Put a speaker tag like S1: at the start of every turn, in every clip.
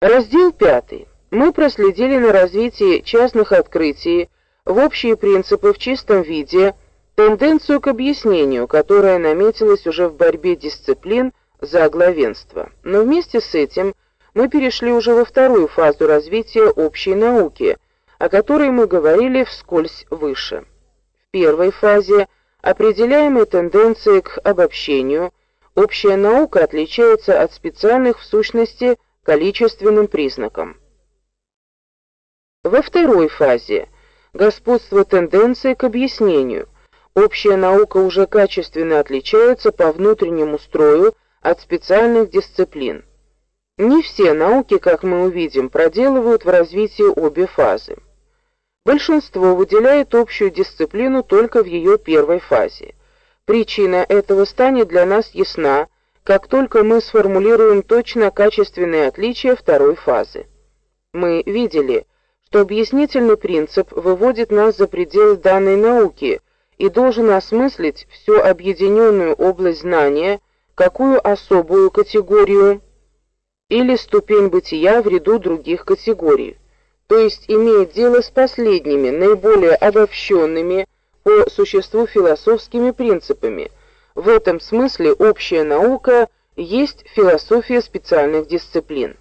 S1: Раздел 5. Мы проследили на развитии частных открытий в общие принципы в чистом виде тенденцию к объяснению, которая наметилась уже в борьбе дисциплин за главенство. Но вместе с этим мы перешли уже во вторую фазу развития общей науки, о которой мы говорили вскользь выше. В первой фазе определяемой тенденции к обобщению общая наука отличается от специальных в сущности количественным признаком. Во второй фазе господство тенденции к объяснению. Общая наука уже качественно отличается по внутреннему строю от специальных дисциплин. Не все науки, как мы увидим, проделывают в развитии обе фазы. Большинство выделяет общую дисциплину только в ее первой фазе. Причина этого станет для нас ясна, как только мы сформулируем точно качественные отличия второй фазы. Мы видели, что объяснительный принцип выводит нас за пределы данной науки и должен осмыслить всю объединенную область знания, какую особую категорию или ступень бытия в ряду других категорий, то есть имеет дело с последними, наиболее обобщенными по существу философскими принципами – в этом смысле общая наука есть философия специальных дисциплин.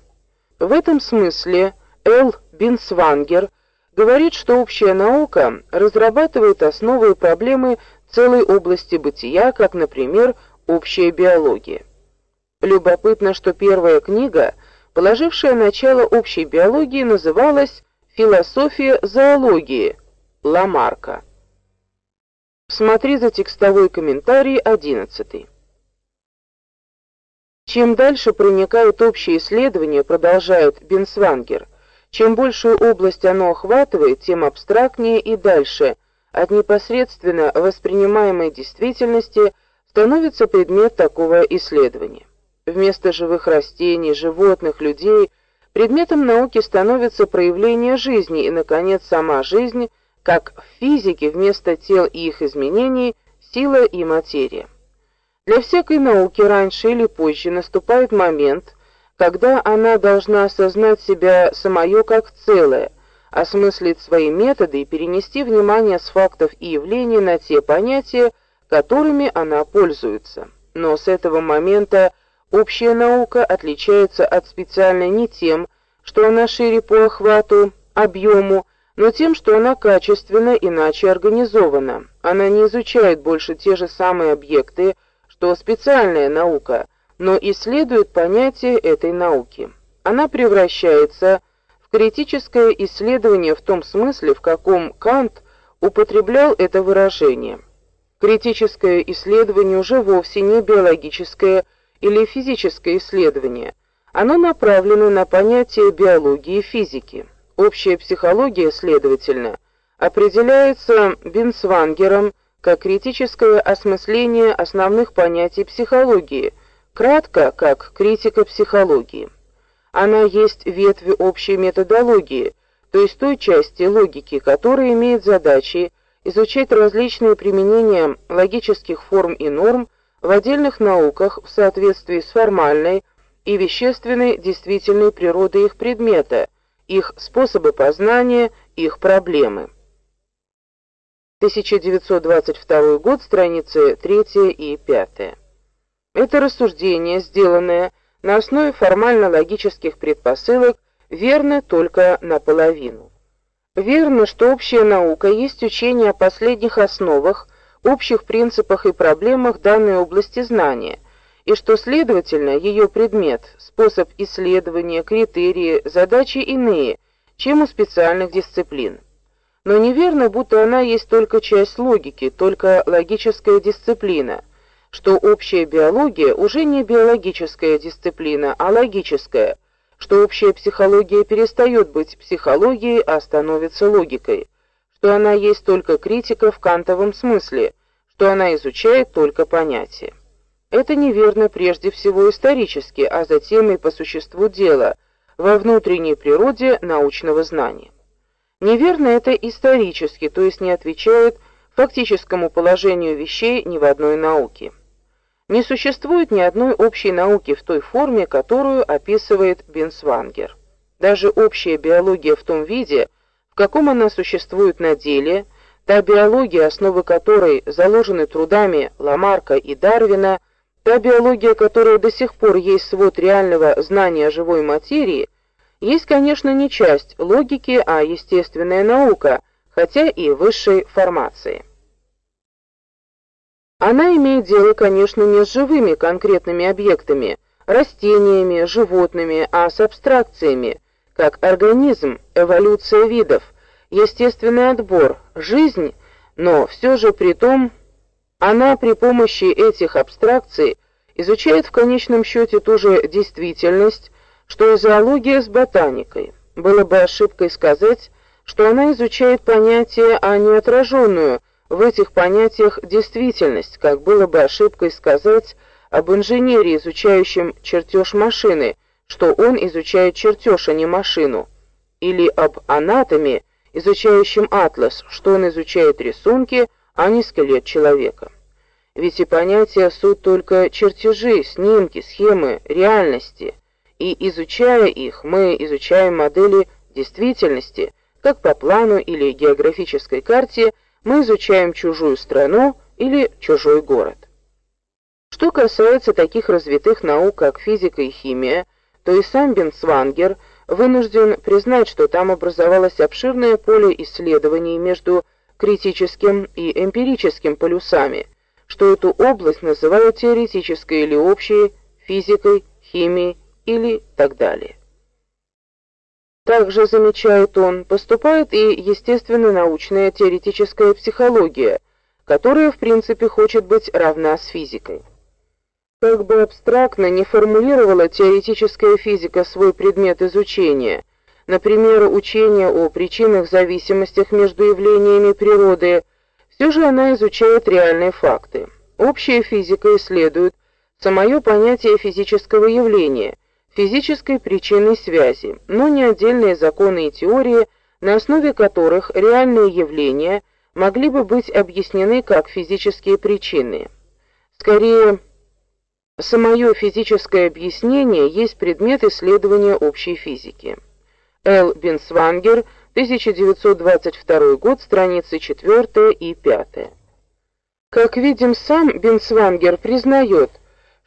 S1: В этом смысле Л. Бинсвангер говорит, что общая наука разрабатывает основы и проблемы целой области бытия, как, например, общая биология. Любопытно, что первая книга, положившая начало общей биологии, называлась Философия зоологии Ламарка. Смотри за текстовой комментарий 11. Чем дальше проникает общее исследование, продолжает Бенсвангер, чем большую область оно охватывает, тем абстрактнее и дальше от непосредственно воспринимаемой действительности становится предмет такого исследования. Вместо живых растений, животных, людей предметом науки становится проявление жизни и наконец сама жизнь как в физике вместо тел и их изменений сила и материя. Для всякой науки раньше или позже наступает момент, когда она должна осознать себя самое как целое, осмыслить свои методы и перенести внимание с фактов и явлений на те понятия, которыми она пользуется. Но с этого момента общая наука отличается от специальной не тем, что она шире по охвату, объему, но тем, что она качественно иначе организована. Она не изучает больше те же самые объекты, что специальная наука, но исследует понятие этой науки. Она превращается в критическое исследование в том смысле, в каком Кант употреблял это выражение. Критическое исследование уже вовсе не биологическое или физическое исследование. Оно направлено на понятие биологии и физики. Общая психология, следовательно, определяется Бинсвангером как критическое осмысление основных понятий психологии, кратко как критика психологии. Она есть ветвь общей методологии, то есть той части логики, которая имеет задачей изучать различные применения логических форм и норм в отдельных науках в соответствии с формальной и вещественной действительной природой их предмета – их способы познания, их проблемы. 1922 год, страницы 3 и 5. Это рассуждение, сделанное на основе формально-логических предпосылок, верно только наполовину. Верно, что общая наука есть учение о последних основах, общих принципах и проблемах данной области знания – и что, следовательно, ее предмет, способ исследования, критерии, задачи иные, чем у специальных дисциплин. Но неверно, будто она есть только часть логики, только логическая дисциплина, что общая биология уже не биологическая дисциплина, а логическая, что общая психология перестает быть психологией, а становится логикой, что она есть только критика в кантовом смысле, что она изучает только понятия. Это неверно прежде всего исторически, а затем и по существу дела, во внутренней природе научного знания. Неверно это исторически, то есть не отвечает фактическому положению вещей ни в одной науке. Не существует ни одной общей науки в той форме, которую описывает Бенсвангер. Даже общая биология в том виде, в каком она существует на деле, та биология, основы которой заложены трудами Ламарка и Дарвина, та биология, которая до сих пор есть свод реального знания живой материи, есть, конечно, не часть логики, а естественная наука, хотя и высшей формации. Она имеет дело, конечно, не с живыми конкретными объектами, растениями, животными, а с абстракциями, как организм, эволюция видов, естественный отбор, жизнь, но все же при том она при помощи этих абстракций изучает в конечном счете ту же действительность, что и зоология с ботаникой. Было бы ошибкой сказать, что она изучает понятие, а не отраженную в этих понятиях действительность, как было бы ошибкой сказать об инженере, изучающем чертеж машины, что он изучает чертеж, а не машину, или об анатоме, изучающем атлас, что он изучает рисунки, а не скелет человека. Ведь и понятия суть только чертежи, снимки, схемы, реальности, и изучая их, мы изучаем модели действительности, как по плану или географической карте мы изучаем чужую страну или чужой город. Что касается таких развитых наук, как физика и химия, то и сам Бенцвангер вынужден признать, что там образовалось обширное поле исследований между критическим и эмпирическим полюсами, что эту область называют теоретической или общей физикой, химией или так далее. Также, замечает он, поступает и естественно-научная теоретическая психология, которая в принципе хочет быть равна с физикой. Как бы абстрактно не формулировала теоретическая физика свой предмет изучения, например, учение о причинах-зависимостях между явлениями природы, все же она изучает реальные факты. Общая физика исследует самое понятие физического явления – физической причинной связи, но не отдельные законы и теории, на основе которых реальные явления могли бы быть объяснены как физические причины. Скорее, самое физическое объяснение есть предмет исследования общей физики. Л. Бенсвангер, 1922 год, страницы 4 и 5. Как видим, сам Бенсвангер признает,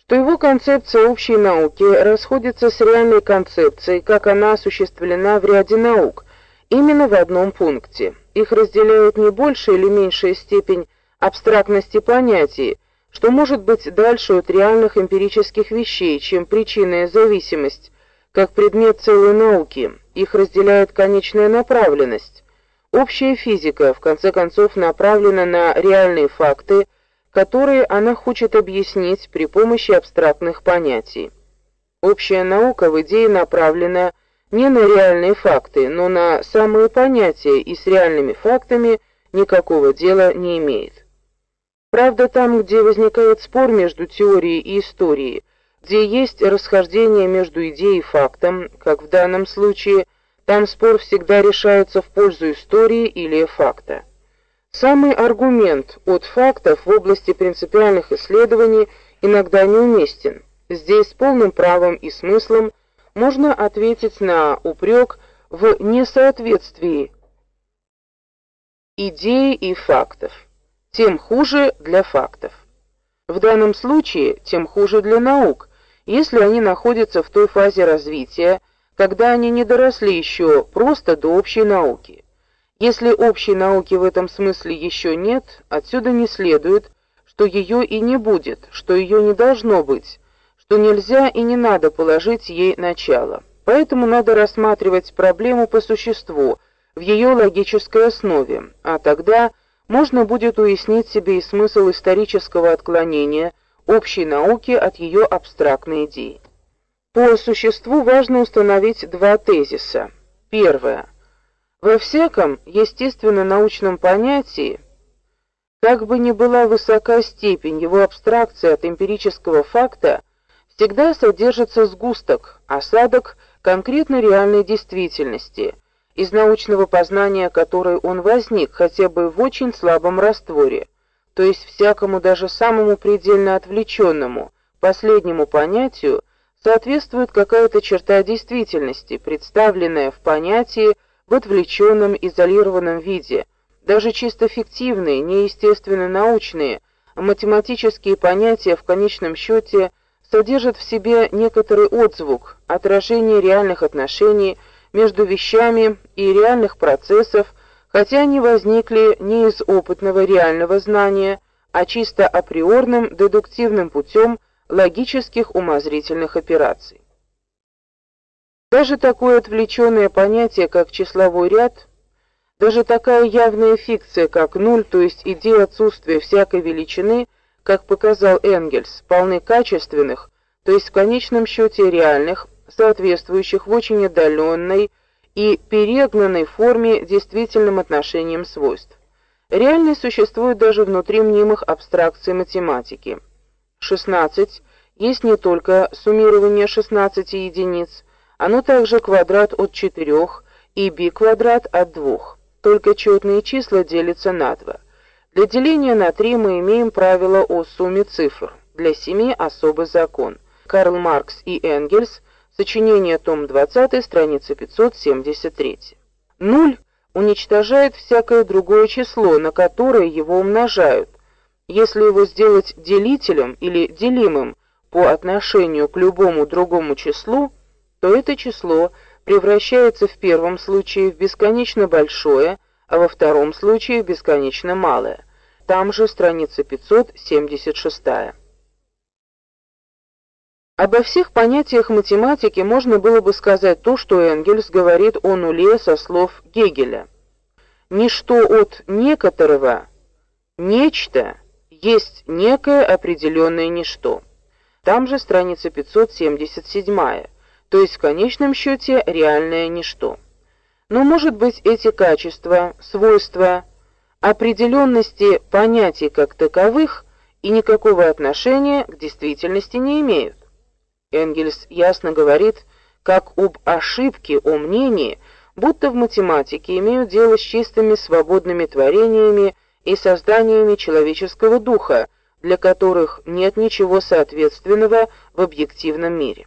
S1: что его концепция общей науки расходится с реальной концепцией, как она осуществлена в ряде наук, именно в одном пункте. Их разделяет не большая или меньшая степень абстрактности понятий, что может быть дальше от реальных эмпирических вещей, чем причинная зависимость, как предмет целой науки. Их разделяет конечная направленность. Общая физика в конце концов направлена на реальные факты, которые она хочет объяснить при помощи абстрактных понятий. Общая наука в идее направлена не на реальные факты, но на самые понятия и с реальными фактами никакого дела не имеет. Правда, там, где возникает спор между теорией и историей, где есть расхождение между идеей и фактом, как в данном случае, там спор всегда решается в пользу истории или факта. Самый аргумент от фактов в области принципиальных исследований иногда неуместен. Здесь с полным правом и смыслом можно ответить на упрек в несоответствии идеи и фактов. Тем хуже для фактов. В данном случае тем хуже для наук, если они находятся в той фазе развития, когда они не доросли еще просто до общей науки. Если общей науки в этом смысле еще нет, отсюда не следует, что ее и не будет, что ее не должно быть, что нельзя и не надо положить ей начало. Поэтому надо рассматривать проблему по существу, в ее логической основе, а тогда можно будет уяснить себе и смысл исторического отклонения общей науки от ее абстрактной идеи. По существу важно установить два тезиса. Первое. Во всяком естественно-научном понятии, как бы ни была высока степень его абстракции от эмпирического факта, всегда содержится сгусток, осадок конкретной реальной действительности, из научного познания которой он возник хотя бы в очень слабом растворе, то есть всякому даже самому предельно отвлеченному, последнему понятию соответствует какая-то черта действительности, представленная в понятии в отвлеченном изолированном виде. Даже чисто фиктивные, неестественно научные, математические понятия в конечном счете содержат в себе некоторый отзвук, отражение реальных отношений между вещами и реальных процессов, хотя они возникли не из опытного реального знания, а чисто априорным дедуктивным путем логических умозрительных операций. Даже такое отвлеченное понятие, как числовой ряд, даже такая явная фикция, как нуль, то есть идея отсутствия всякой величины, как показал Энгельс, полны качественных, то есть в конечном счете реальных, соответствующих в очень отдаленной и перегнанной форме действительным отношениям свойств. Реальность существует даже внутри мнимых абстракций математики. 16 есть не только суммирование 16 единиц, оно также квадрат от 4 и b квадрат от 2. Только четные числа делятся на 2. Для деления на 3 мы имеем правило о сумме цифр. Для 7 особый закон. Карл Маркс и Энгельс. Сочинение, том 20, страница 573. Нуль уничтожает всякое другое число, на которое его умножают. Если его сделать делителем или делимым по отношению к любому другому числу, то это число превращается в первом случае в бесконечно большое, а во втором случае в бесконечно малое. Там же страница 576. Обо всех понятиях математики можно было бы сказать то, что Энгельс говорит о нуле со слов Гегеля. Ничто от некоторого, нечто есть некое определенное ничто. Там же страница 577, то есть в конечном счете реальное ничто. Но может быть эти качества, свойства определенности понятий как таковых и никакого отношения к действительности не имеют. Энгельс ясно говорит, как об ошибке о мнении, будто в математике имеют дело с чистыми свободными творениями и созданиями человеческого духа, для которых нет ничего соответственного в объективном мире.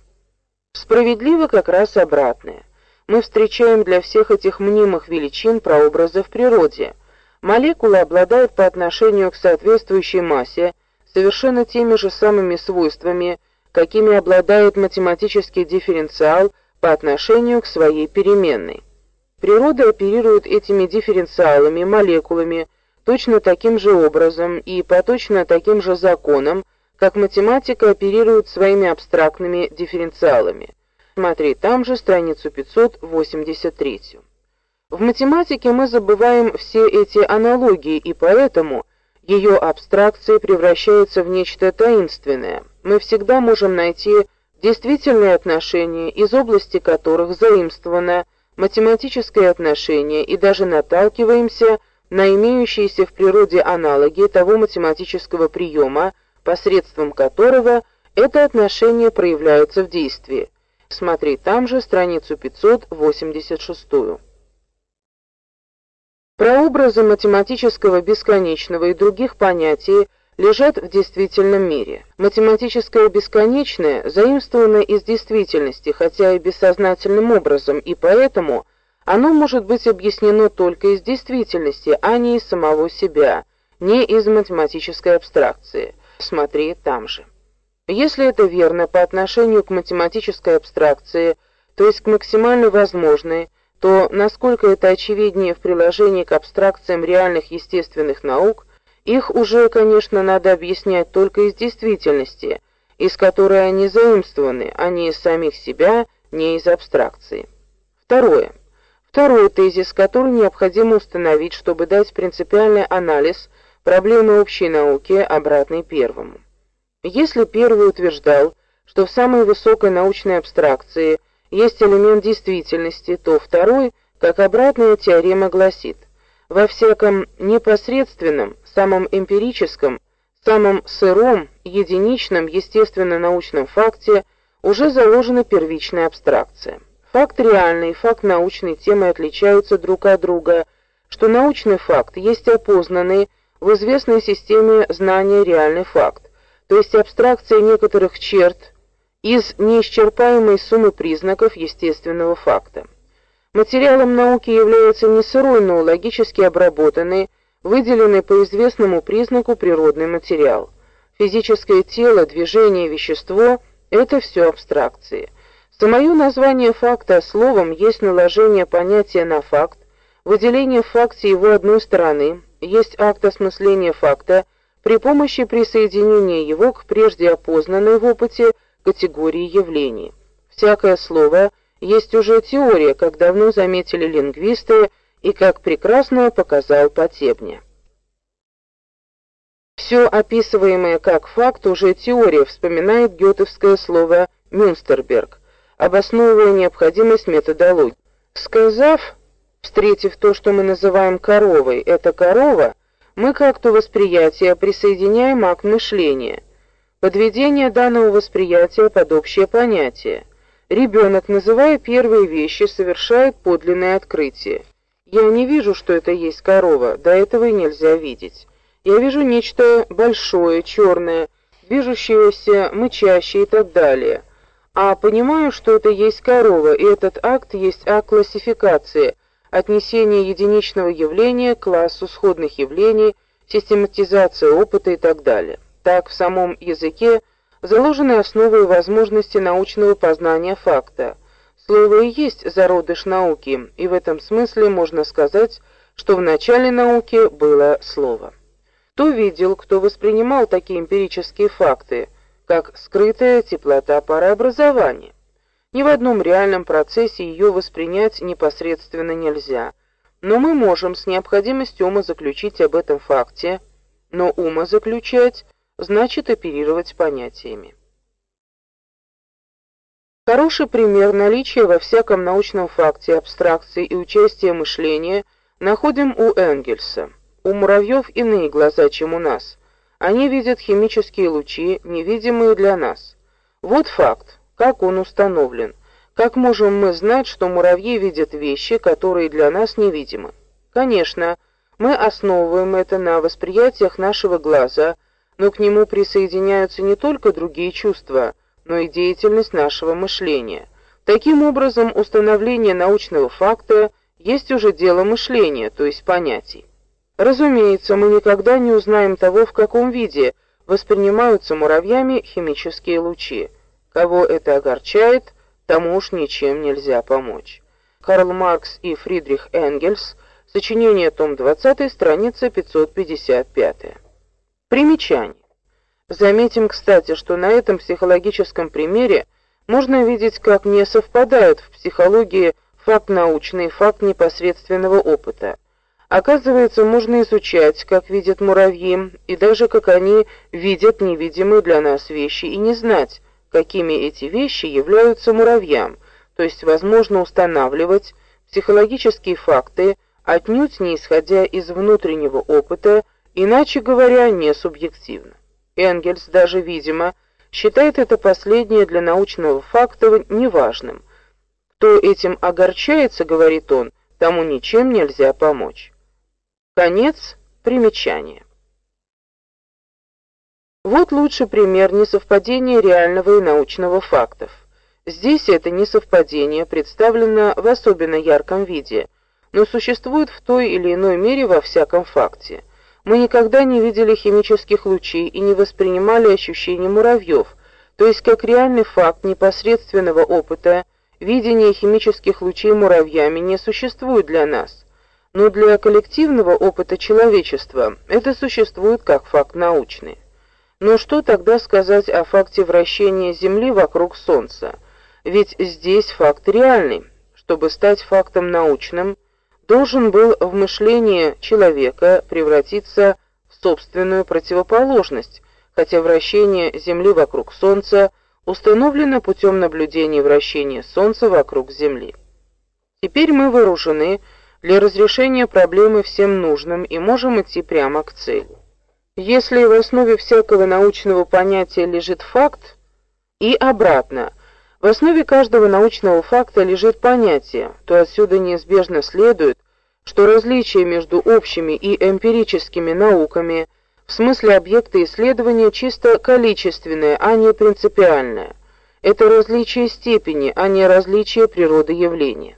S1: Справедливо как раз обратное. Мы встречаем для всех этих мнимых величин прообразы в природе. Молекулы обладают по отношению к соответствующей массе совершенно теми же самыми свойствами, какими обладает математический дифференциал по отношению к своей переменной. Природа оперирует этими дифференциалами, молекулами, точно таким же образом и по точно таким же законам, как математика оперирует своими абстрактными дифференциалами. Смотри там же страницу 583. В математике мы забываем все эти аналогии, и поэтому ее абстракции превращаются в нечто таинственное. Мы всегда можем найти действительные отношения, из области которых заимствовано математическое отношение, и даже наталкиваемся на имеющиеся в природе аналоги того математического приема, посредством которого это отношение проявляется в действии. Смотри там же страницу 586. Прообразы математического бесконечного и других понятий лежат в действительном мире. Математическое бесконечное заимствовано из действительности, хотя и бессознательным образом, и поэтому оно может быть объяснено только из действительности, а не из самого себя, не из математической абстракции. Смотри там же. Если это верно по отношению к математической абстракции, то есть к максимально возможной, то насколько это очевиднее в приложении к абстракциям реальных естественных наук, их уже, конечно, надо объяснять только из действительности, из которой они заимствованы, а не из самих себя, не из абстракции. Второе. Второй тезис, который необходимо установить, чтобы дать принципиальный анализ проблемы общей науки, обратный первому. Если первый утверждал, что в самой высокой научной абстракции есть элемент действительности, то второй, как обратная теорема гласит, во всяком непосредственном, самом эмпирическом, самом сыром, единичном естественно-научном факте уже заложена первичная абстракция. Факт реальный и факт научный темы отличаются друг от друга, что научный факт есть опознанный в известной системе знания реальный факт, то есть абстракция некоторых черт из неисчерпаемой суммы признаков естественного факта. Материалом науки является не сырой, но логически обработанный, выделенный по известному признаку природный материал. Физическое тело, движение, вещество это все абстракции. Самое название факта словом есть наложение понятия на факт, выделение в факте его одной стороны, есть акт осмысления факта при помощи присоединения его к прежде опознанной в опыте категории явлений. Всякое слово есть уже теория, как давно заметили лингвисты и как прекрасно показал Потебня. Все описываемое как факт уже теория, вспоминает гётовское слово Мюнстерберг обосновывая необходимость методологии. Сказав, встретив то, что мы называем коровой, это корова, мы как-то восприятие присоединяем акт мышления. Подведение данного восприятия под общее понятие. Ребенок, называя первые вещи, совершает подлинное открытие. Я не вижу, что это есть корова, до этого и нельзя видеть. Я вижу нечто большое, черное, движущееся, мычащее и так далее а понимаю, что это есть корова, и этот акт есть акт классификации, отнесения единичного явления к классу сходных явлений, систематизация опыта и так далее. Так в самом языке заложены основы возможности научного познания факта. Слово и есть зародыш науки, и в этом смысле можно сказать, что в начале науки было слово. Кто видел, кто воспринимал такие эмпирические факты – как скрытая теплота парообразования. Ни в одном реальном процессе ее воспринять непосредственно нельзя, но мы можем с необходимостью ума заключить об этом факте, но ума заключать значит оперировать понятиями. Хороший пример наличия во всяком научном факте абстракции и участия мышления находим у Энгельса. У муравьев иные глаза, чем у нас – они видят химические лучи, невидимые для нас. Вот факт, как он установлен. Как можем мы знать, что муравьи видят вещи, которые для нас невидимы? Конечно, мы основываем это на восприятиях нашего глаза, но к нему присоединяются не только другие чувства, но и деятельность нашего мышления. Таким образом, установление научного факта есть уже дело мышления, то есть понятий. Разумеется, мы никогда не узнаем того, в каком виде воспринимаются муравьями химические лучи. Кого это огорчает, тому уж ничем нельзя помочь. Карл Маркс и Фридрих Энгельс. Сочинение, том 20, страница 555. Примечание. Заметим, кстати, что на этом психологическом примере можно видеть, как не совпадают в психологии факт научный и факт непосредственного опыта. Оказывается, можно изучать, как видят муравьи, и даже как они видят невидимые для нас вещи, и не знать, какими эти вещи являются муравьям, то есть возможно устанавливать психологические факты, отнюдь не исходя из внутреннего опыта, иначе говоря, не субъективно. Энгельс даже, видимо, считает это последнее для научного факта неважным. Кто этим огорчается, говорит он, тому ничем нельзя помочь. Конец примечания. Вот лучший пример несовпадения реального и научного фактов. Здесь это несовпадение представлено в особенно ярком виде, но существует в той или иной мере во всяком факте. Мы никогда не видели химических лучей и не воспринимали ощущения муравьев, то есть как реальный факт непосредственного опыта, видение химических лучей муравьями не существует для нас но для коллективного опыта человечества это существует как факт научный. Но что тогда сказать о факте вращения Земли вокруг Солнца? Ведь здесь факт реальный. Чтобы стать фактом научным, должен был в мышлении человека превратиться в собственную противоположность, хотя вращение Земли вокруг Солнца установлено путем наблюдения вращения Солнца вокруг Земли. Теперь мы вооружены для разрешения проблемы всем нужным и можем идти прямо к цели. Если в основе всякого научного понятия лежит факт, и обратно, в основе каждого научного факта лежит понятие, то отсюда неизбежно следует, что различие между общими и эмпирическими науками в смысле объекта исследования чисто количественное, а не принципиальное. Это различие степени, а не различие природы явления.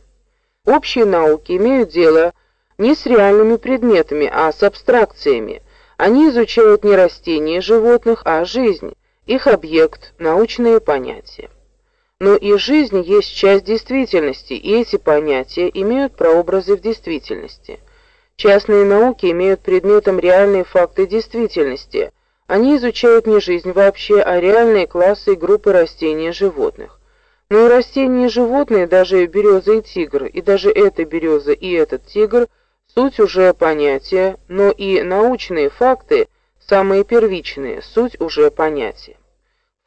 S1: Общие науки имеют дело не с реальными предметами, а с абстракциями. Они изучают не растения животных, а жизнь, их объект, научные понятия. Но и жизнь есть часть действительности, и эти понятия имеют прообразы в действительности. Частные науки имеют предметом реальные факты действительности. Они изучают не жизнь вообще, а реальные классы и группы растений и животных. Но и растения и животные, даже береза и тигр, и даже эта береза и этот тигр суть уже понятия, но и научные факты, самые первичные, суть уже понятия.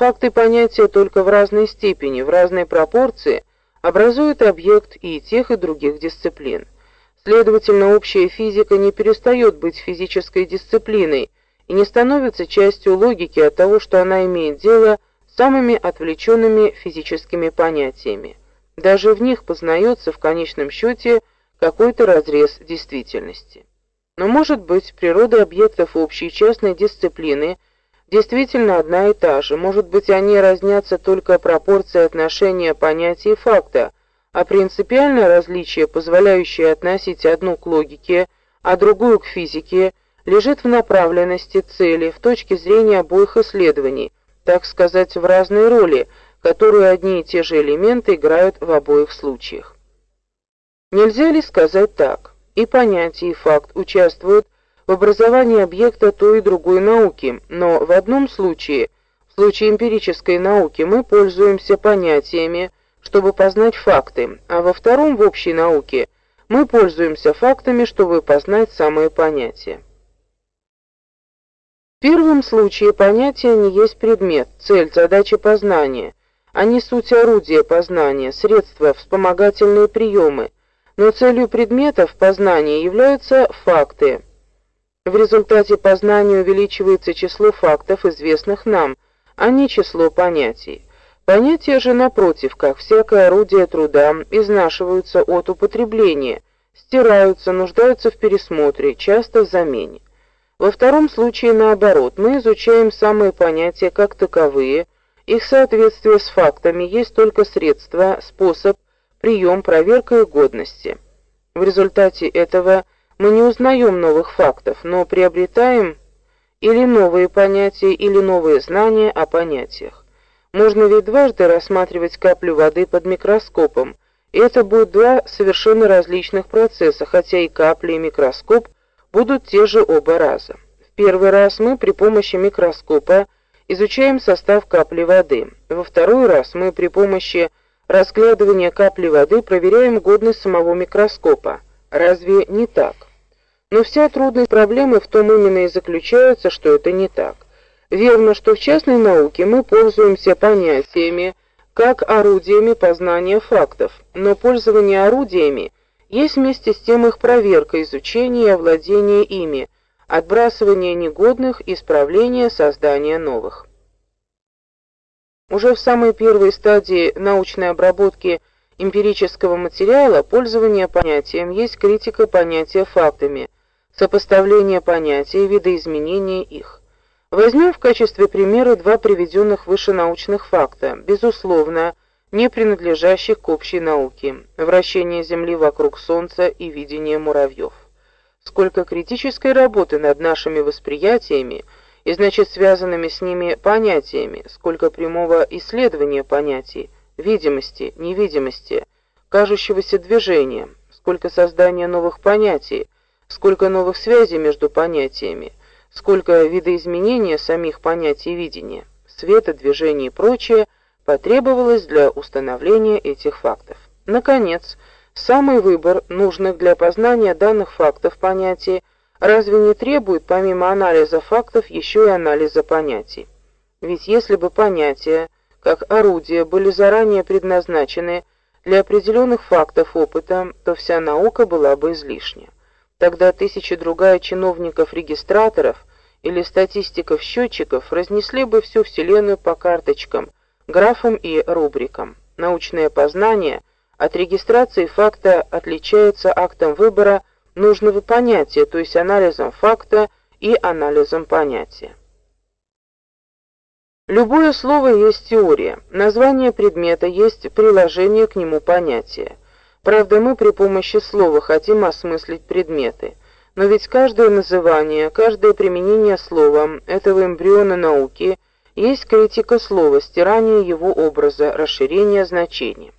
S1: Факты понятия только в разной степени, в разной пропорции образуют объект и тех, и других дисциплин. Следовательно, общая физика не перестает быть физической дисциплиной и не становится частью логики от того, что она имеет дело с самыми отвлеченными физическими понятиями. Даже в них познается в конечном счете какой-то разрез действительности. Но может быть, природа объектов общей частной дисциплины действительно одна и та же. Может быть, они разнятся только пропорцией отношения понятия и факта, а принципиальное различие, позволяющее относить одну к логике, а другую к физике, лежит в направленности цели, в точке зрения обоих исследований, так сказать, в разной роли, которую одни и те же элементы играют в обоих случаях. Нельзя ли сказать так? И понятие, и факт участвуют в образовании объекта той и другой науки, но в одном случае, в случае эмпирической науки, мы пользуемся понятиями, чтобы познать факты, а во втором в общей науке мы пользуемся фактами, чтобы познать самые понятия. В первом случае понятие не есть предмет, цель, задача познания, они суть орудия познания, средства, вспомогательные приемы, но целью предметов познания являются факты. В результате познания увеличивается число фактов, известных нам, а не число понятий. Понятия же напротив, как всякое орудие труда, изнашиваются от употребления, стираются, нуждаются в пересмотре, часто в замене. Во втором случае наоборот, мы изучаем самые понятия как таковые, их соответствие с фактами есть только средство, способ прием, проверка их годности. В результате этого мы не узнаем новых фактов, но приобретаем или новые понятия, или новые знания о понятиях. Можно ведь дважды рассматривать каплю воды под микроскопом, и это будут два совершенно различных процесса, хотя и капля, и микроскоп будут те же оба раза. В первый раз мы при помощи микроскопа изучаем состав капли воды. Во второй раз мы при помощи разглядывания капли воды проверяем годность самого микроскопа. Разве не так? Но вся трудность проблемы в том именно и заключается, что это не так. Верно, что в частной науке мы пользуемся понятиями как орудиями познания фактов, но пользование орудиями есть вместе с тем их проверка, изучение и овладение ими, отбрасывание негодных, исправление, создание новых. Уже в самой первой стадии научной обработки эмпирического материала пользование понятием есть критика понятия фактами, сопоставление понятий и видоизменение их. Возьмем в качестве примера два приведенных выше научных факта, безусловно, не принадлежащих к общей науке: вращение Земли вокруг Солнца и видение муравьев. Сколько критической работы над нашими восприятиями и значит связанными с ними понятиями, сколько прямого исследования понятий, видимости, невидимости, кажущегося движения, сколько создания новых понятий, сколько новых связей между понятиями, сколько видоизменения самих понятий видения, света, движения и прочее потребовалось для установления этих фактов. Наконец, самый выбор нужных для познания данных фактов понятий разве не требует помимо анализа фактов еще и анализа понятий? Ведь если бы понятия, как орудия, были заранее предназначены для определенных фактов опыта, то вся наука была бы излишня. Тогда тысячи другая чиновников-регистраторов или статистиков-счетчиков разнесли бы всю вселенную по карточкам, графам и рубрикам. Научное познание от регистрации факта отличается актом выбора нужного понятия, то есть анализом факта и анализом понятия. Любое слово есть теория, название предмета есть приложение к нему понятия. Правда, мы при помощи слова хотим осмыслить предметы. Но ведь каждое называние, каждое применение слова этого эмбриона науки есть критика слова, стирание его образа, расширение значения.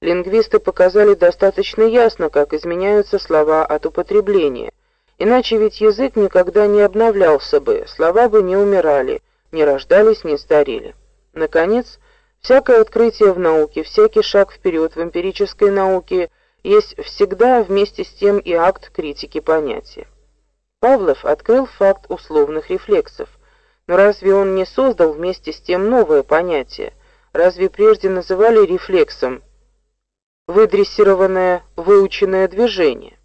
S1: Лингвисты показали достаточно ясно, как изменяются слова от употребления. Иначе ведь язык никогда не обновлялся бы, слова бы не умирали, не рождались, не старели. Наконец, всякое открытие в науке, всякий шаг вперед в эмпирической науке есть всегда вместе с тем и акт критики понятия. Павлов открыл факт условных рефлексов, но разве он не создал вместе с тем новое понятие? Разве прежде называли рефлексом выдрессированное, выученное движение?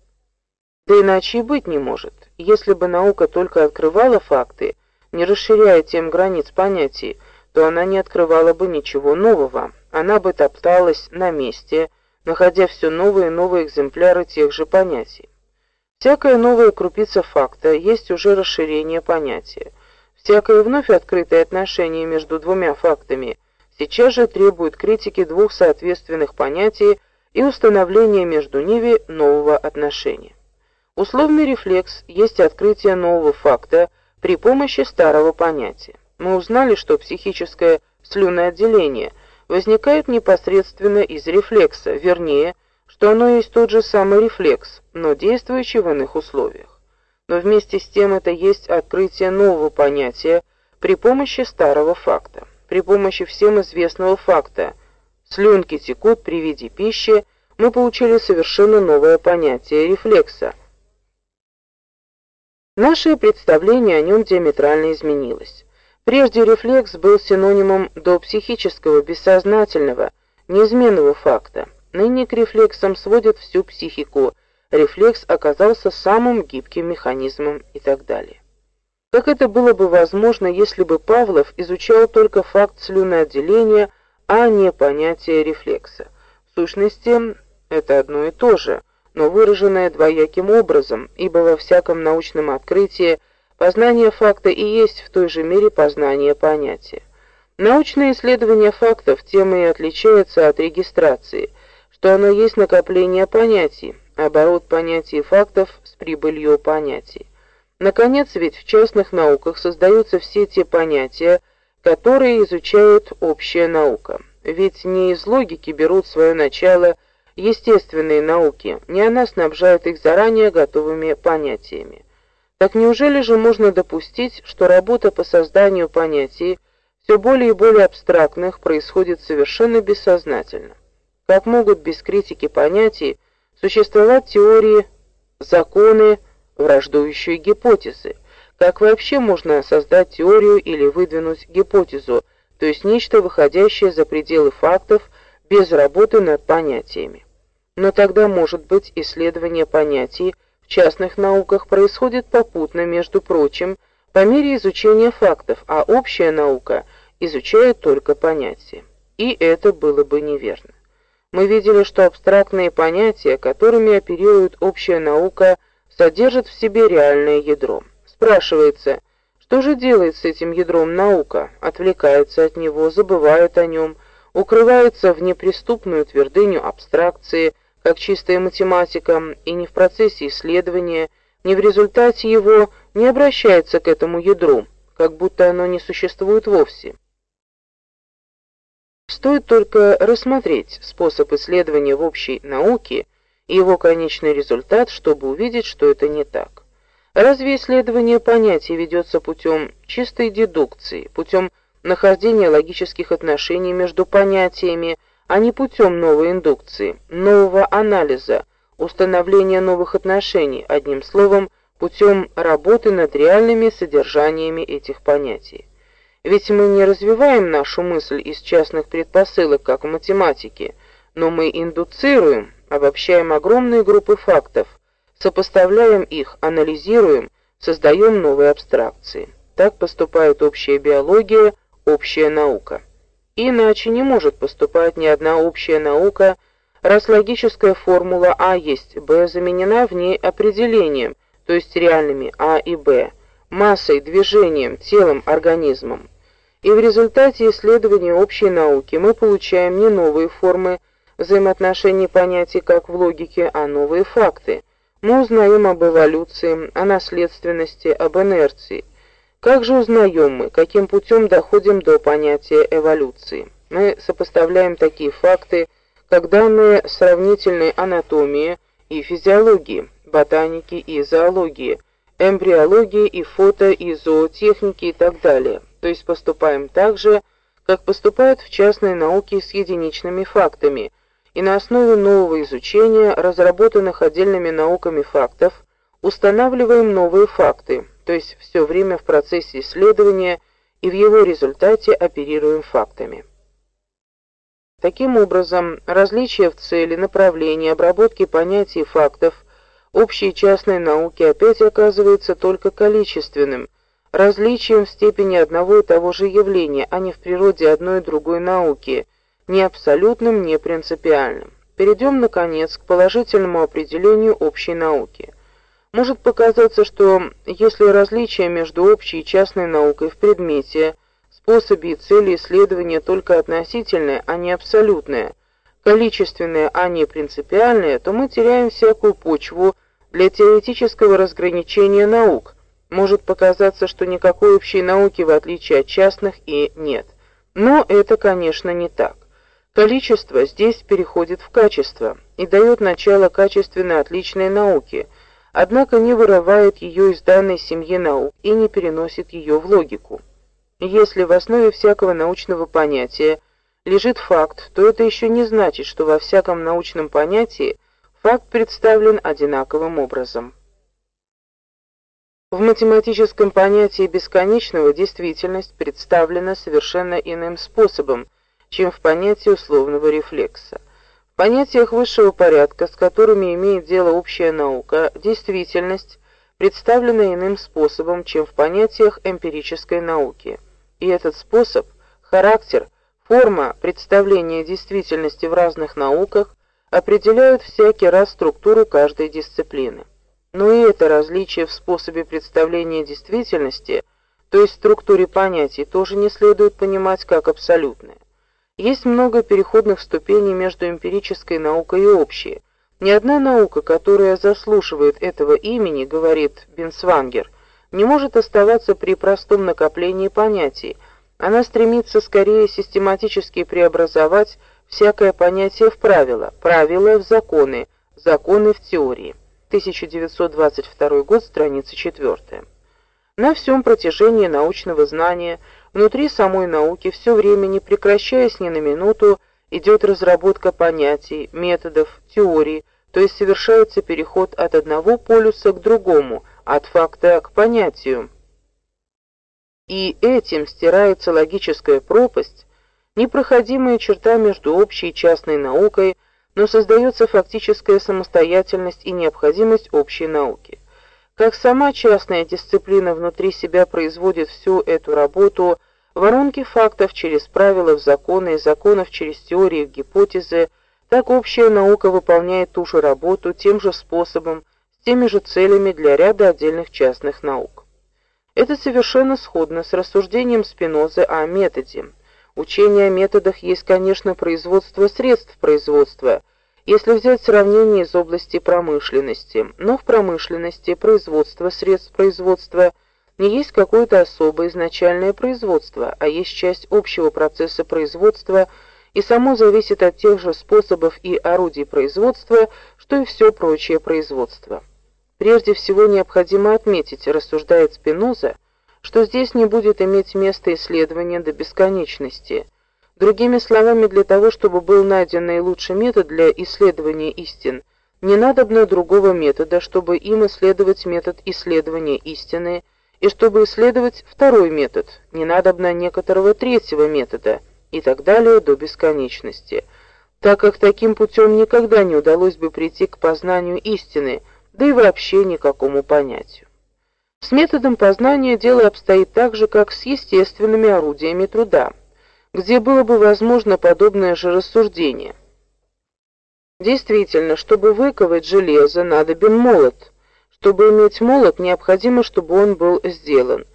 S1: Да иначе и быть не может. Если бы наука только открывала факты, не расширяя тем границ понятий, то она не открывала бы ничего нового. Она бы топталась на месте, находя все новые и новые экземпляры тех же понятий. Всякая новая крупица факта есть уже расширение понятия. Всякое вновь открытое отношение между двумя фактами сейчас же требует критики двух соответственных понятий и установления между ними нового отношения. Условный рефлекс есть открытие нового факта при помощи старого понятия. Мы узнали, что психическое слюноотделение возникает непосредственно из рефлекса, вернее, что оно есть тот же самый рефлекс, но действующий в иных условиях. Но вместе с тем это есть открытие нового понятия при помощи старого факта. При помощи всем известного факта слюнки текут при виде пищи, мы получили совершенно новое понятие рефлекса – Наше представление о нем диаметрально изменилось. Прежде рефлекс был синонимом до психического, бессознательного, неизменного факта. Ныне к рефлексам сводят всю психику. Рефлекс оказался самым гибким механизмом и так далее. Как это было бы возможно, если бы Павлов изучал только факт слюноотделения, а не понятие рефлекса? В сущности, это одно и то же но выраженное двояким образом, ибо во всяком научном открытии познание факта и есть в той же мере познание понятия. Научное исследование фактов тем и отличается от регистрации, что оно есть накопление понятий, оборот понятий и фактов с прибылью понятий. Наконец, ведь в частных науках создаются все те понятия, которые изучает общая наука. Ведь не из логики берут свое начало естественные науки, не она снабжает их заранее готовыми понятиями. Так неужели же можно допустить, что работа по созданию понятий все более и более абстрактных происходит совершенно бессознательно? Как могут без критики понятий существовать теории, законы, враждующие гипотезы? Как вообще можно создать теорию или выдвинуть гипотезу, то есть нечто выходящее за пределы фактов без работы над понятиями? Но тогда, может быть, исследование понятий в частных науках происходит попутно, между прочим, по мере изучения фактов, а общая наука изучает только понятия. И это было бы неверно. Мы видели, что абстрактные понятия, которыми оперирует общая наука, содержат в себе реальное ядро. Спрашивается, что же делает с этим ядром наука? Отвлекается от него, забывает о нем, укрывается в неприступную твердыню абстракции – как чистая математика, и не в процессе исследования, ни в результате его не обращается к этому ядру, как будто оно не существует вовсе. Стоит только рассмотреть способ исследования в общей науке и его конечный результат, чтобы увидеть, что это не так. Разве исследование понятий ведется путем чистой дедукции, путем нахождения логических отношений между понятиями, а не путем новой индукции, нового анализа, установления новых отношений, одним словом, путем работы над реальными содержаниями этих понятий. Ведь мы не развиваем нашу мысль из частных предпосылок, как в математике, но мы индуцируем, обобщаем огромные группы фактов, сопоставляем их, анализируем, создаем новые абстракции. Так поступает общая биология, общая наука. Иначе не может поступать ни одна общая наука, раз логическая формула А есть Б заменена в ней определением, то есть реальными А и Б, массой, движением, телом, организмом. и в результате исследования общей науки мы получаем не новые формы взаимоотношений понятий, как в логике, а новые факты. Мы узнаем об эволюции, о наследственности, об инерции. Как же узнаем мы, каким путем доходим до понятия эволюции? Мы сопоставляем такие факты, как данные сравнительной анатомии и физиологии, ботаники и зоологии, эмбриологии и фото- и зоотехники и так далее. То есть поступаем так же, как поступают в частной науке с единичными фактами, и на основе нового изучения разработанных отдельными науками фактов устанавливаем новые факты, то есть все время в процессе исследования и в его результате оперируем фактами. Таким образом, различия в цели, направлении, обработке понятий и фактов общей и частной науки опять оказывается только количественным, различием в степени одного и того же явления, а не в природе одной и другой науки, не абсолютным, не принципиальным. Перейдем, наконец, к положительному определению общей науки. Может показаться, что если различие между общей и частной наукой в предмете – способе и цели исследования только относительное, а не абсолютное, количественное, а не принципиальное, то мы теряем всякую почву для теоретического разграничения наук. Может показаться, что никакой общей науки в отличие от частных и нет. Но это, конечно, не так. Количество здесь переходит в качество и дает начало качественно отличной науке, однако не вырывает ее из данной семьи наук и не переносит ее в логику. Если в основе всякого научного понятия лежит факт, то это еще не значит, что во всяком научном понятии факт представлен одинаковым образом. В математическом понятии бесконечного действительность представлена совершенно иным способом, чем в понятии условного рефлекса. Понятиях высшего порядка, с которыми имеет дело общая наука, действительность представлена иным способом, чем в понятиях эмпирической науки и этот способ, характер, форма представления действительности в разных науках определяют всякий раз структуру каждой дисциплины. Но и это различие в способе представления действительности, то есть структуре понятий, тоже не следует понимать как абсолютное. Есть много переходных ступеней между эмпирической наукой и общей. Ни одна наука, которая заслуживает этого имени, говорит Бенсвангер, не может оставаться при простом накоплении понятий. Она стремится скорее систематически преобразовать всякое понятие в правила, правила в законы, законы в теории. 1922 год, страница 4. На всем протяжении научного знания, внутри самой науки все время, не прекращаясь ни на минуту, идет разработка понятий, методов, теорий, то есть совершается переход от одного полюса к другому – от факта к понятию. И этим стирается логическая пропасть, непроходимая черта между общей и частной наукой, но создается фактическая самостоятельность и необходимость общей науки. Как сама частная дисциплина внутри себя производит всю эту работу, воронки фактов через правила в законы и законов через теории в гипотезы, так общая наука выполняет ту же работу тем же способом, теми же целями для ряда отдельных частных наук. Это совершенно сходно с рассуждением Спинозы о методе. Учение о методах есть, конечно, производство средств производства, если взять сравнение из области промышленности, но в промышленности производство средств производства не есть какое-то особое изначальное производство, а есть часть общего процесса производства и само зависит от тех же способов и орудий производства, что и все прочее производство. Прежде всего необходимо отметить, рассуждает Спиноза, что здесь не будет иметь места исследования до бесконечности. Другими словами, для того, чтобы был найден наилучший метод для исследования истин, не надобно другого метода, чтобы им исследовать метод исследования истины, и чтобы исследовать второй метод, не надобно некоторого третьего метода, и так далее до бесконечности. Так как таким путем никогда не удалось бы прийти к познанию истины – да и вообще никакому понятию. С методом познания дело обстоит так же, как с естественными орудиями труда, где было бы возможно подобное же рассуждение. Действительно, чтобы выковать железо, надобен молот. Чтобы иметь молот, необходимо, чтобы он был сделан.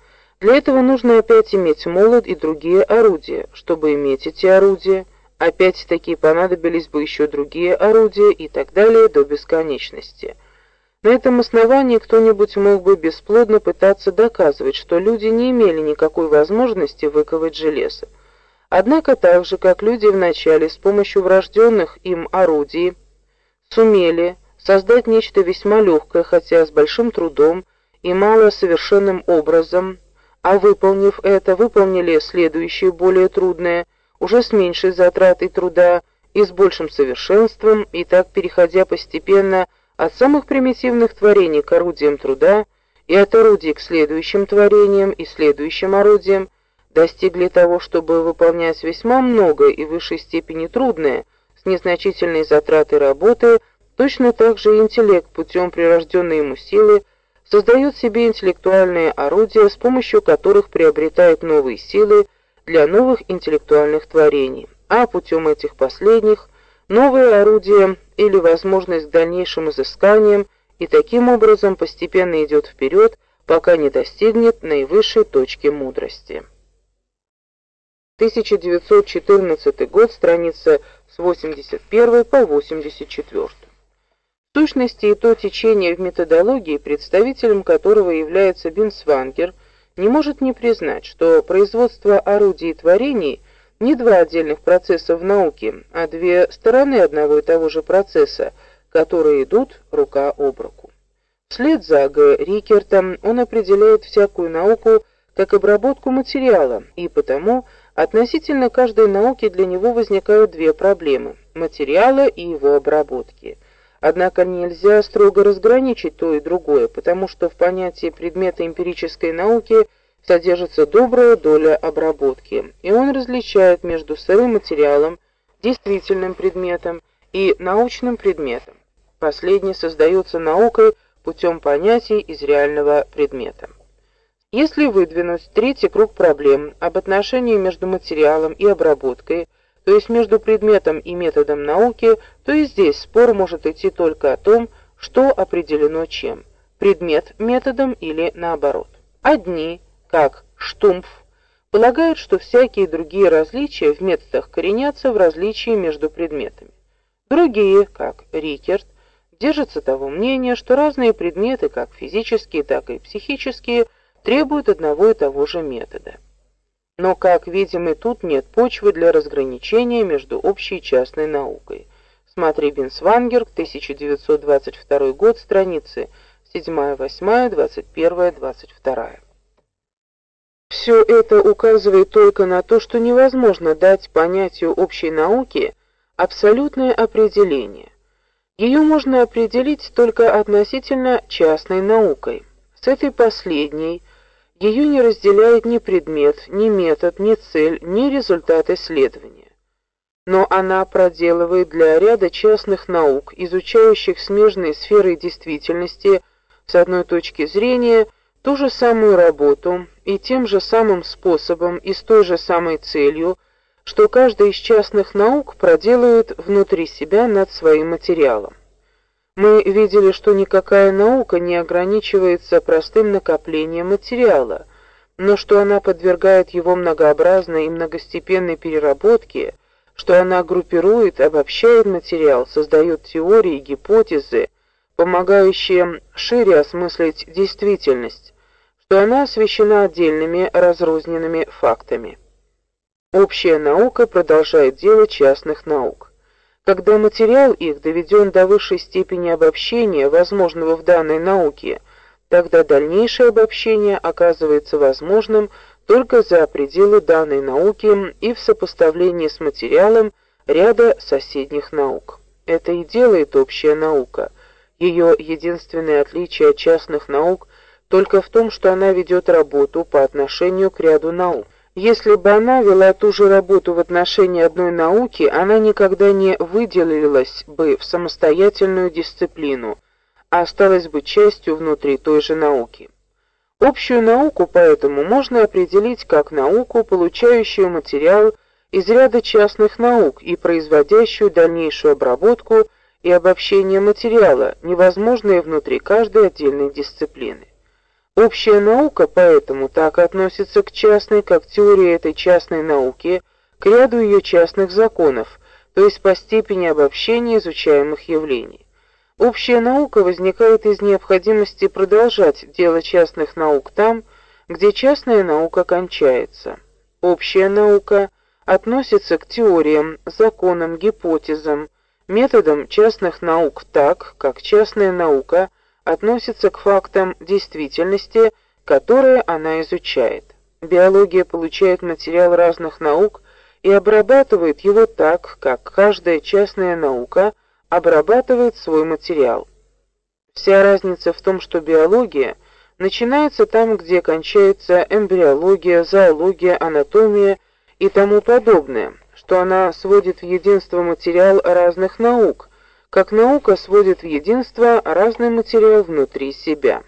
S1: Для этого нужно опять иметь молот и другие орудия. Чтобы иметь эти орудия, опять-таки понадобились бы еще другие орудия и так далее до бесконечности. На этом основании кто-нибудь мог бы бесплодно пытаться доказывать, что люди не имели никакой возможности выковать железо. Однако так же, как люди вначале с помощью врожденных им орудий сумели создать нечто весьма легкое, хотя с большим трудом и мало совершенным образом, а выполнив это, выполнили следующее более трудное, уже с меньшей затратой труда и с большим совершенством, и так переходя постепенно от самых примитивных творений к орудиям труда и от орудий к следующим творениям и следующим орудиям, достигли того, чтобы выполнять весьма многое и в высшей степени трудное, с незначительной затратой работы, точно так же и интеллект путем прирожденной ему силы создает себе интеллектуальные орудия, с помощью которых приобретает новые силы для новых интеллектуальных творений, а путем этих последних новые орудия или возможность к дальнейшим изысканиям и таким образом постепенно идет вперед, пока не достигнет наивысшей точки мудрости. 1914 год, страница с 81 по 84. В сущности, и то течение в методологии, представителем которого является Бинсвангер, не может не признать, что производство орудий и творений не два отдельных процесса в науке, а две стороны одного и того же процесса, которые идут рука об руку. Вслед за Г. Рикертом он определяет всякую науку как обработку материала, и потому относительно каждой науки для него возникают две проблемы: материала и его обработки. Однако нельзя строго разграничить то и другое, потому что в понятии предмета эмпирической науки содержится добрая доля обработки, и он различает между сырым материалом, действительным предметом и научным предметом. Последний создается наукой путем понятий из реального предмета. Если выдвинуть третий круг проблем об отношении между материалом и обработкой, то есть между предметом и методом науки, то и здесь спор может идти только о том, что определено чем: предмет методом или наоборот. Одни, как Штумф, полагают, что всякие другие различия в методах коренятся в различии между предметами. Другие, как Рикерт, держатся того мнения, что разные предметы, как физические, так и психические, требуют одного и того же метода. Но, как видим, и тут нет почвы для разграничения между общей и частной наукой. Смотри Бинсвангер, 1922 год, страницы 7, 8, 21, 22. Все это указывает только на то, что невозможно дать понятию общей науки абсолютное определение. Ее можно определить только относительно частной наукой. С этой последней – ее не разделяет ни предмет, ни метод, ни цель, ни результат исследования. Но она проделывает для ряда частных наук, изучающих смежные сферы действительности с одной точки зрения, ту же самую работу и тем же самым способом и с той же самой целью, что каждая из частных наук проделывает внутри себя над своим материалом. Мы видели, что никакая наука не ограничивается простым накоплением материала, но что она подвергает его многообразной и многостепенной переработке, что она группирует, обобщает материал, создает теории, гипотезы, помогающие шире осмыслить действительность, что она освещена отдельными разрозненными фактами. Общая наука продолжает дело частных наук. Когда материал их доведен до высшей степени обобщения, возможного в данной науке, тогда дальнейшее обобщение оказывается возможным только за пределы данной науки и в сопоставлении с материалом ряда соседних наук. Это и делает общая наука. Ее единственное отличие от частных наук только в том, что она ведет работу по отношению к ряду наук. Если бы она вела ту же работу в отношении одной науки, она никогда не выделилась бы в самостоятельную дисциплину, а осталась бы частью внутри той же науки. Общую науку поэтому можно определить как науку, получающую материал из ряда частных наук и производящую дальнейшую обработку и обобщение материала, невозможное внутри каждой отдельной дисциплины. Общая наука поэтому так относится к частной, как теория этой частной науки к ряду ее частных законов, то есть по степени обобщения изучаемых явлений. Общая наука возникает из необходимости продолжать дело частных наук там, где частная наука кончается. Общая наука относится к теориям, законам, гипотезам, методам частных наук так, как частная наука относится к фактам действительности, которые она изучает. Биология получает материал разных наук и обрабатывает его так, как каждая частная наука обрабатывает свой материал. Вся разница в том, что биология начинается там, где кончается эмбриология, зоология, анатомия и тому подобное, что она сводит в единство материал разных наук, как наука сводит в единство разный материал внутри себя.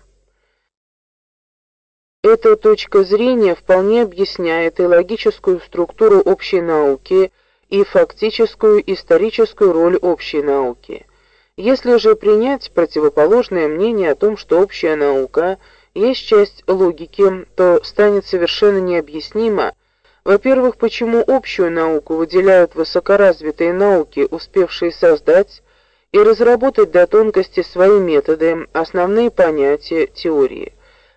S1: Эта точка зрения вполне объясняет и логическую структуру общей науки, и фактическую историческую роль общей науки. Если же принять противоположное мнение о том, что общая наука есть часть логики, то станет совершенно необъяснимо, во-первых, почему общую науку выделяют высокоразвитые науки, успевшие создать и разработать до тонкости свои методы, основные понятия, теории.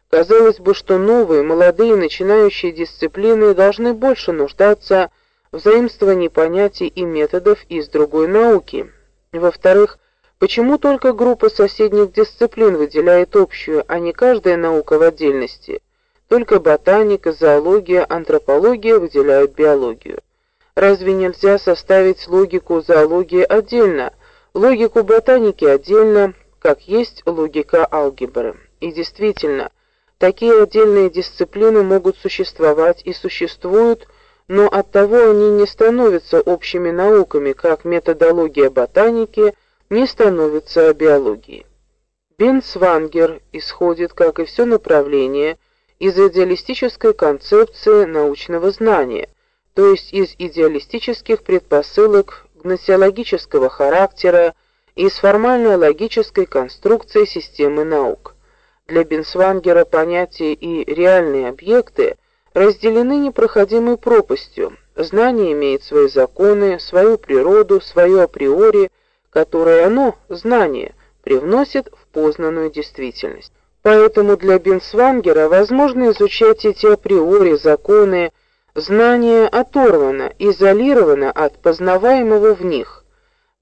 S1: Казалось бы, что новые, молодые, начинающие дисциплины должны больше нуждаться в заимствовании понятий и методов из другой науки. Во-вторых, почему только группа соседних дисциплин выделяет общую, а не каждая наука в отдельности? Только ботаника, зоология, антропология выделяют биологию. Разве нельзя составить логику зоологии отдельно, логику ботаники отдельно, как есть логика алгебры? И действительно, такие отдельные дисциплины могут существовать и существуют, но оттого они не становятся общими науками, как методология ботаники не становится биологией. Бенцвангер исходит, как и все направление, из идеалистической концепции научного знания, то есть из идеалистических предпосылок гносеологического характера и из формально-логической конструкции системы наук. Для Бенсвангера понятия и реальные объекты разделены непроходимой пропастью. Знание имеет свои законы, свою природу, свое априори, которое оно, знание, привносит в познанную действительность. Поэтому для Бенсвангера возможно изучать эти априори, законы, знания оторвано, изолировано от познаваемого в них.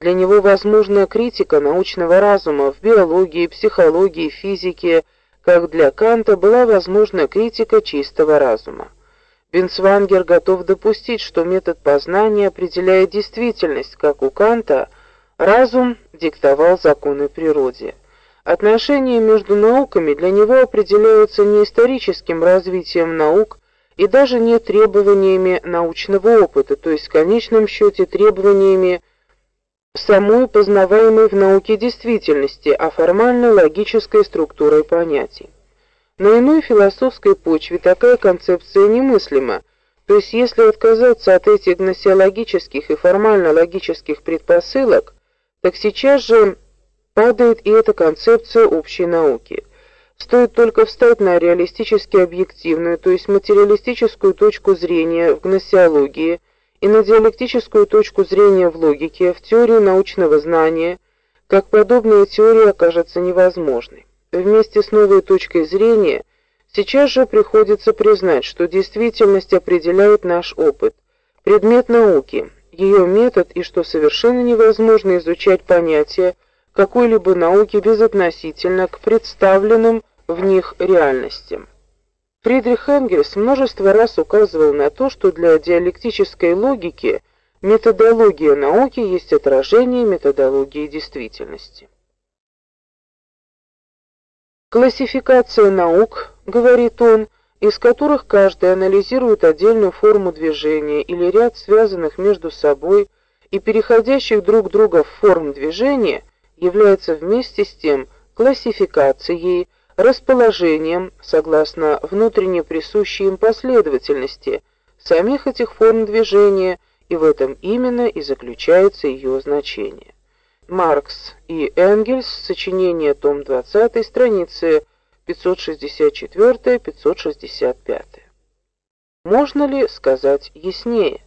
S1: Для него возможна критика научного разума в биологии, психологии, физике, как для Канта была возможна критика чистого разума. Бенцвангер готов допустить, что метод познания определяет действительность, как у Канта разум диктовал законы природы. Отношения между науками для него определяются не историческим развитием наук и даже не требованиями научного опыта, то есть в конечном счете требованиями самой познаваемой в науке действительности, а формально-логической структурой понятий. На иной философской почве такая концепция немыслима, то есть если отказаться от этих гносеологических и формально-логических предпосылок, так сейчас же падает и эта концепция общей науки. Стоит только встать на реалистически объективную, то есть материалистическую точку зрения в гносеологии – и на диалектическую точку зрения в логике, в теорию научного знания, как подобная теория окажется невозможной. Вместе с новой точкой зрения сейчас же приходится признать, что действительность определяет наш опыт, предмет науки, ее метод и что совершенно невозможно изучать понятия какой-либо науки безотносительно к представленным в них реальностям. Фридрих Энгельс множество раз указывал на то, что для диалектической логики методология науки есть отражение методологии действительности. Классификация наук, говорит он, из которых каждая анализирует отдельную форму движения или ряд связанных между собой и переходящих друг друга форм движения, является вместе с тем классификацией расположением, согласно внутренне присущей им последовательности, самих этих форм движения, и в этом именно и заключается ее значение. Маркс и Энгельс, сочинение, том 20, страницы 564-565. Можно ли сказать яснее?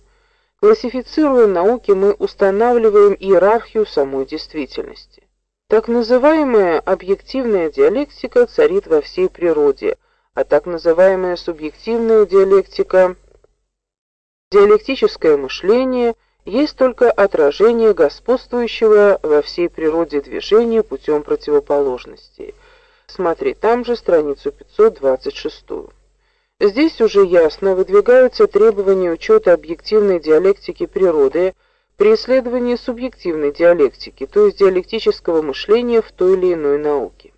S1: Классифицируя науки, мы устанавливаем иерархию самой действительности. Так называемая объективная диалектика царит во всей природе, а так называемая субъективная диалектика, диалектическое мышление есть только отражение господствующего во всей природе движения путем противоположностей. Смотри, там же страницу 526. Здесь уже ясно выдвигаются требования учета объективной диалектики природы – при исследовании субъективной диалектики, то есть диалектического мышления в той или иной науке.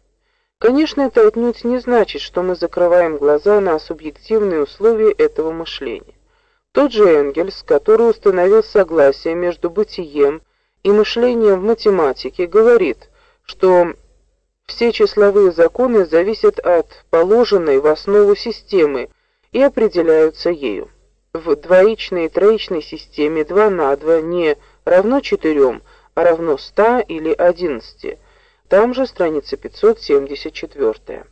S1: Конечно, это отнюдь не значит, что мы закрываем глаза на субъективные условия этого мышления. Тот же Энгельс, который установил согласие между бытием и мышлением в математике, говорит, что все числовые законы зависят от положенной в основу системы и определяются ею в двоичной и троичной системе 2 на 2 не равно 4, а равно 100 или 11. Там же страница 574.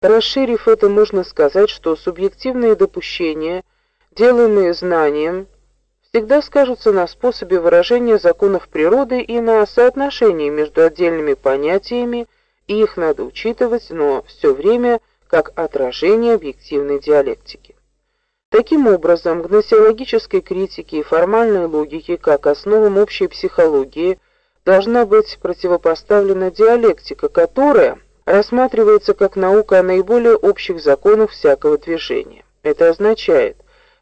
S1: Расширив это, можно сказать, что субъективные допущения, делаемые знанием, всегда скажутся на способе выражения законов природы и на соотношении между отдельными понятиями, и их надо учитывать, но все время – как отражение объективной диалектики. Таким образом, гносеологической критике и формальной логике как основам общей психологии должна быть противопоставлена диалектика, которая рассматривается как наука о наиболее общих законах всякого движения. Это означает,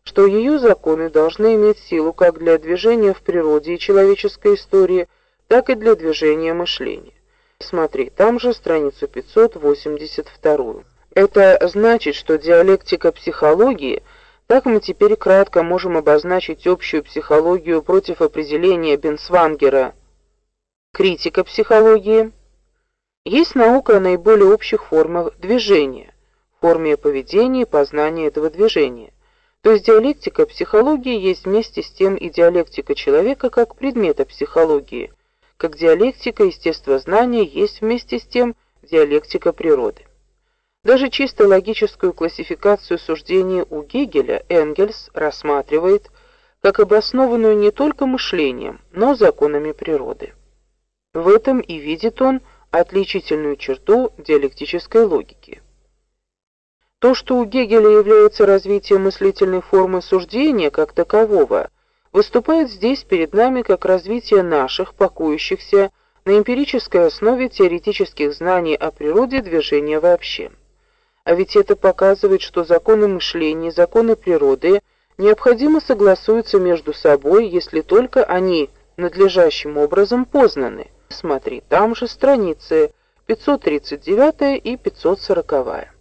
S1: что ее законы должны иметь силу как для движения в природе и человеческой истории, так и для движения мышления. Смотри, там же страницу 582. Это значит, что диалектика психологии, так мы теперь кратко можем обозначить общую психологию против определения Бенсвангера. Критика психологии есть наука о наиболее общих формах движения, форме поведения и познания этого движения. То есть диалектика психологии есть вместе с тем и диалектика человека как предмета психологии, как диалектика естествознания есть вместе с тем диалектика природы. Даже чисто логическую классификацию суждений у Гегеля Энгельс рассматривает как обоснованную не только мышлением, но законами природы. В этом и видит он отличительную черту диалектической логики. То, что у Гегеля является развитием мыслительной формы суждения как такового, выступает здесь перед нами как развитие наших, покоящихся на эмпирической основе теоретических знаний о природе движения вообще. А ведь это показывает, что законы мышления, законы природы необходимо согласуются между собой, если только они надлежащим образом познаны. Смотри, там же страницы 539 и 540.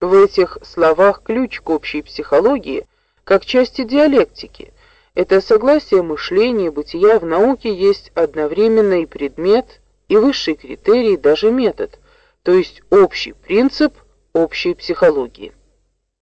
S1: В этих словах ключ к общей психологии, как части диалектики. Это согласие мышления и бытия в науке есть одновременно и предмет, и высший критерий, даже метод, то есть общий принцип – общей психологии.